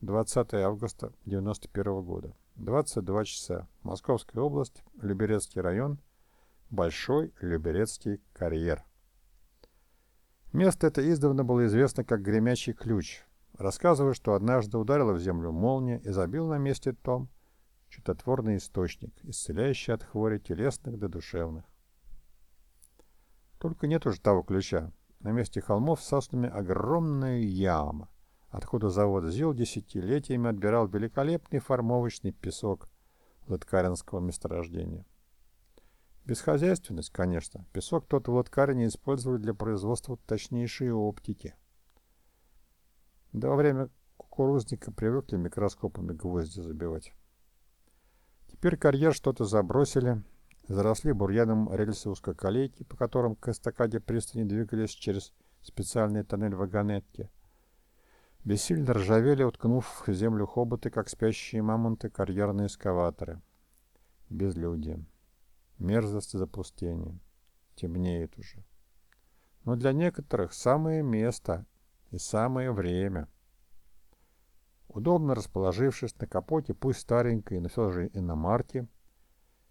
20 августа 91 года. 22 часа. Московская область, Люберецкий район, Большой Люберецкий карьер. Место это издавна было известно как Гремячий ключ. Рассказываю, что однажды ударила в землю молния и забил на месте том чудотворный источник, исцеляющий от хвори телесных до душевных. Только нет уже того ключа. На месте холмов с соснами огромная яма, откуда завод ЗИЛ десятилетиями отбирал великолепный формовочный песок латкаринского месторождения. Бесхозяйственность, конечно. Песок тот в Латкарине использовали для производства точнейшей оптики. Да во время кукурузника привыкли микроскопами гвозди забивать. Теперь карьер что-то забросили, заросли бурьяном рельсы узкоколейки, по которым к эстакаде пристани двигались через специальный тоннель вагонетки. Бессильно ржавели, уткнув в землю хоботы, как спящие мамонты, карьерные эскаваторы. Безлюдие. Мерзость запустения. Темнеет уже. Но для некоторых самое место и самое время. Удобно расположившись на капоте, пусть старенькой, но все же иномарки,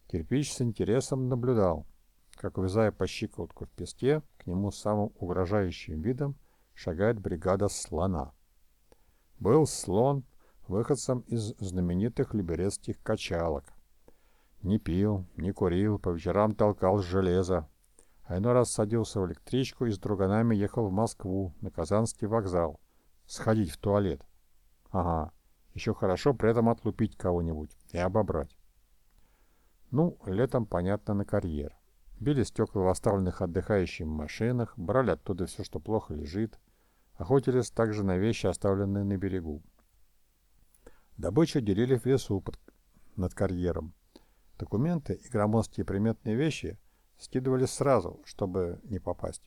кирпич с интересом наблюдал, как, увязая по щиколотку в песке, к нему самым угрожающим видом шагает бригада слона. Был слон выходцем из знаменитых либерецких качалок. Не пил, не курил, по вечерам толкал железо. А иной раз садился в электричку и с друганами ехал в Москву, на Казанский вокзал. Сходить в туалет. Ага, еще хорошо при этом отлупить кого-нибудь и обобрать. Ну, летом, понятно, на карьер. Били стекла в оставленных отдыхающим машинах, брали оттуда все, что плохо лежит. Охотились также на вещи, оставленные на берегу. Добычу делили в лесу под, над карьером. Документы и громоздкие приметные вещи скидывали сразу, чтобы не попасть.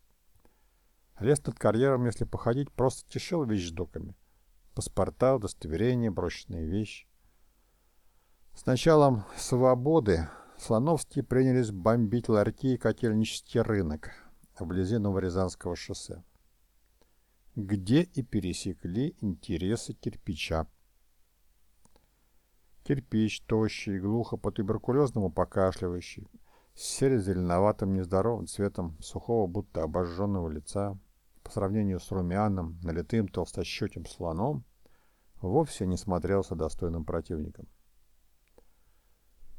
Лес над карьером, если походить, просто тешил вещдоками. Паспорта, удостоверения, брошенные вещи. С началом свободы Слоновские принялись бомбить ларьки и котельнический рынок вблизи Новорязанского шоссе, где и пересекли интересы кирпича. Кирпич, тощий, глухо по-туберкулезному покашливающий, с серо-зеленоватым нездоровым цветом сухого, будто обожженного лица, по сравнению с румяным, налитым толстощеким слоном, вовсе не смотрелся достойным противником.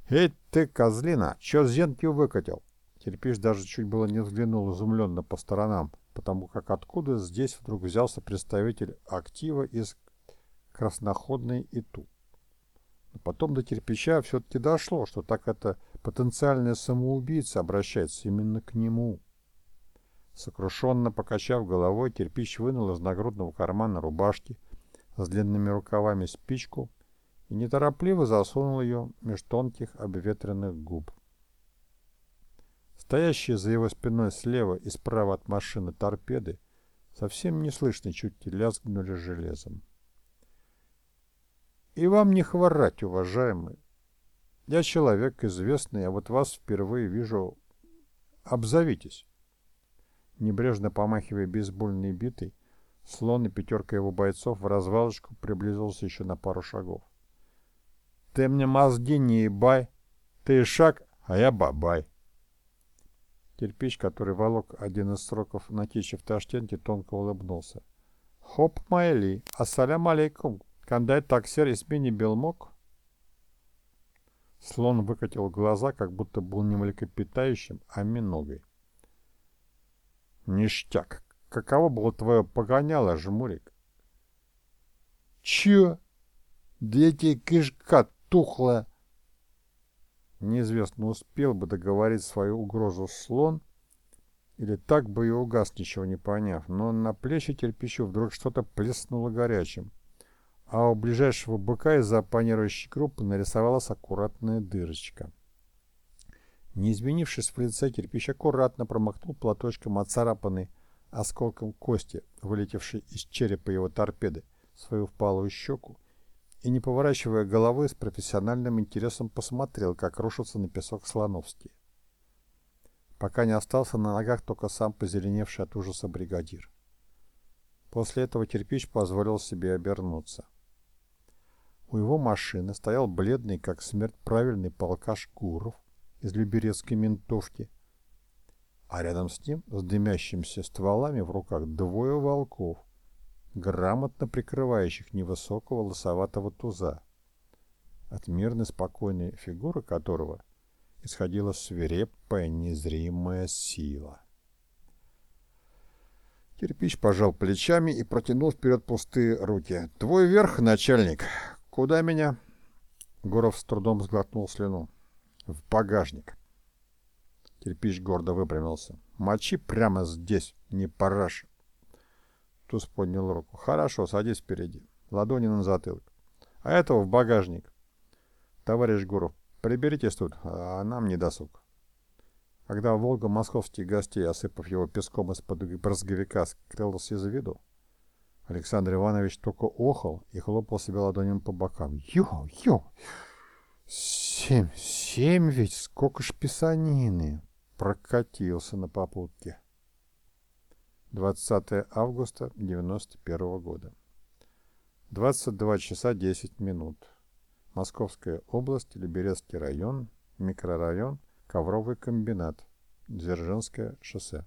«Эй ты, козлина, чё зенки выкатил?» Кирпич даже чуть было не взглянул изумленно по сторонам, потому как откуда здесь вдруг взялся представитель актива из красноходной ИТУ. Но потом до кирпича все-таки дошло, что так это потенциальная самоубийца обращается именно к нему. Сокрушенно покачав головой, кирпич вынул из нагрудного кармана рубашки с длинными рукавами спичку и неторопливо засунул ее меж тонких обветренных губ. Стоящие за его спиной слева и справа от машины торпеды совсем неслышно чуть лязгнули железом. И вам не хворать, уважаемый. Я человек известный, а вот вас впервые вижу. Обзовитесь. Небрежно помахивая бейсбольной битой, слон и пятерка его бойцов в развалочку приблизился еще на пару шагов. Ты мне мозги не ебай. Ты шаг, а я бабай. Кирпич, который волок один из сроков на киче в Ташкенте, тонко улыбнулся. Хоп, майли, ассалям алейкум, кандай таксер измени белмок? Слон выкатил глаза, как будто был не млекопитающим, а миногой. Ништяк, каково было твое погоняло, жмурик? Чё? Да я тебе кишка тухлая. Неизвестно, успел бы договорить свою угрозу слон, или так бы и угас, ничего не поняв, но на плечи кирпичу вдруг что-то плеснуло горячим, а у ближайшего быка из-за оппонирующей группы нарисовалась аккуратная дырочка. Не изменившись в лице, кирпич аккуратно промахнул платочком отцарапанный осколком кости, вылетевшей из черепа его торпеды, свою впалую щеку, и, не поворачивая головы, с профессиональным интересом посмотрел, как рушатся на песок Слоновские. Пока не остался на ногах только сам позеленевший от ужаса бригадир. После этого кирпич позволил себе обернуться. У его машины стоял бледный, как смерть, правильный полкаш Гуров из люберецкой ментовки, а рядом с ним, с дымящимися стволами в руках, двое волков, грамотно прикрывающих невысокого лосоватого туза, от мирной спокойной фигуры которого исходила свирепая незримая сила. Кирпич пожал плечами и протянул вперед пустые руки. «Твой верх, начальник. Куда меня?» Гуров с трудом сглотнул слюну. «В багажник». Кирпич гордо выпрямился. «Мочи прямо здесь, не параши. Туз поднял руку. «Хорошо, садись впереди. Ладони на затылок. А этого в багажник. Товарищ Гуров, приберитесь тут, а нам не досуг». Когда «Волга» московских гостей, осыпав его песком из-под брызговика, скрылся из виду, Александр Иванович только охал и хлопал себя ладонями по бокам. «Ё, ё! Семь, семь ведь! Сколько ж писанины!» Прокатился на попутке. 20 августа 91 года. 22 часа 10 минут. Московская область, Люберецкий район, микрорайон, Ковровый комбинат, Дзержинское шоссе.